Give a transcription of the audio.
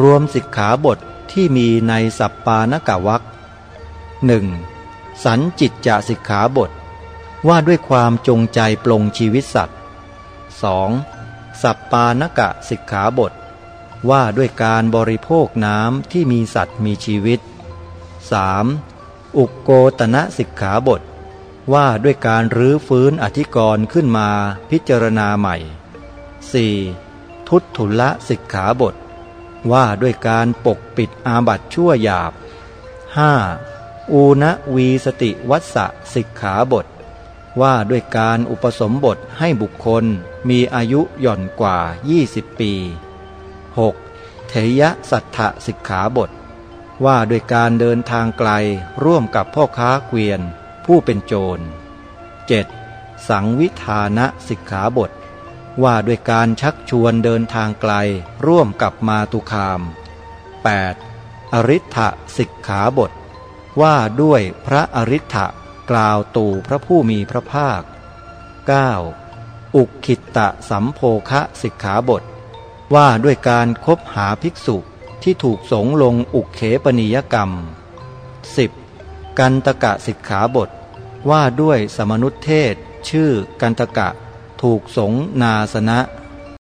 รวมสิกขาบทที่มีในสัปปานกวักหนึ่งสันจิตจะสิกขาบท ว่าด้วยความจงใจปลงชีวิตสัตว์ 2. สัปปานกะสิกขาบท ว่าด้วยการบริโภคน้ำที่มีสัตว์มีชีวิต 3. อุกโกตนะสิกขาบท ว่าด้วยการรื้อฟื้นอธิกรณ์ขึ้นมาพิจารณาใหม่ 4. ทุตทุละสิกขาบท ว่าด้วยการปกปิดอาบัตชั่วหยาบ 5. อูณวีสติวัสสะสิกขาบท ว่าด้วยการอุปสมบทให้บุคคลมีอายุหย่อนกว่า 20 ปี 6. เทยะสัทธสิกขาบท ว่าด้วยการเดินทางไกลร่วมกับพ่อค้าเกวียนผู้เป็นโจร 7. สังวิธานะสิกขาบท ว่าด้วยการชักชวนเดินทางไกล ร่วมกับมาตุคาม 8. อริ t สิกขาบท ว่าด้วยพระอริ t กล่าวตู่พระผู้มีพระภาค 9. อุคิตตะสัมโภคะสิกขาบท ว่าด้วยการคบหาภิกษุที่ถูกสงลงอุกเขปนิยกรรม 10. กันตกะสิกขาบท ว่าด้วยสมนุษเทศ ชื่อกันตกะ ถูกสงนาสนะ